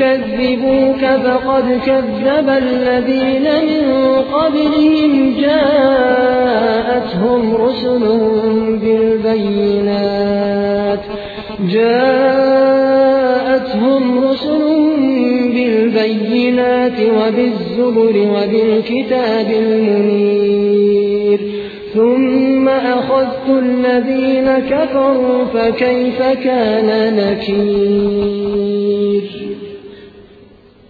يكذبوك فقد كذب الذين من قبلهم. جاءتهم رسل بالبينات. جاءتهم رسل بالبينات وبالزبر وبالكتاب المنير. ثم أخذت الذين كفروا فكيف كان نكير؟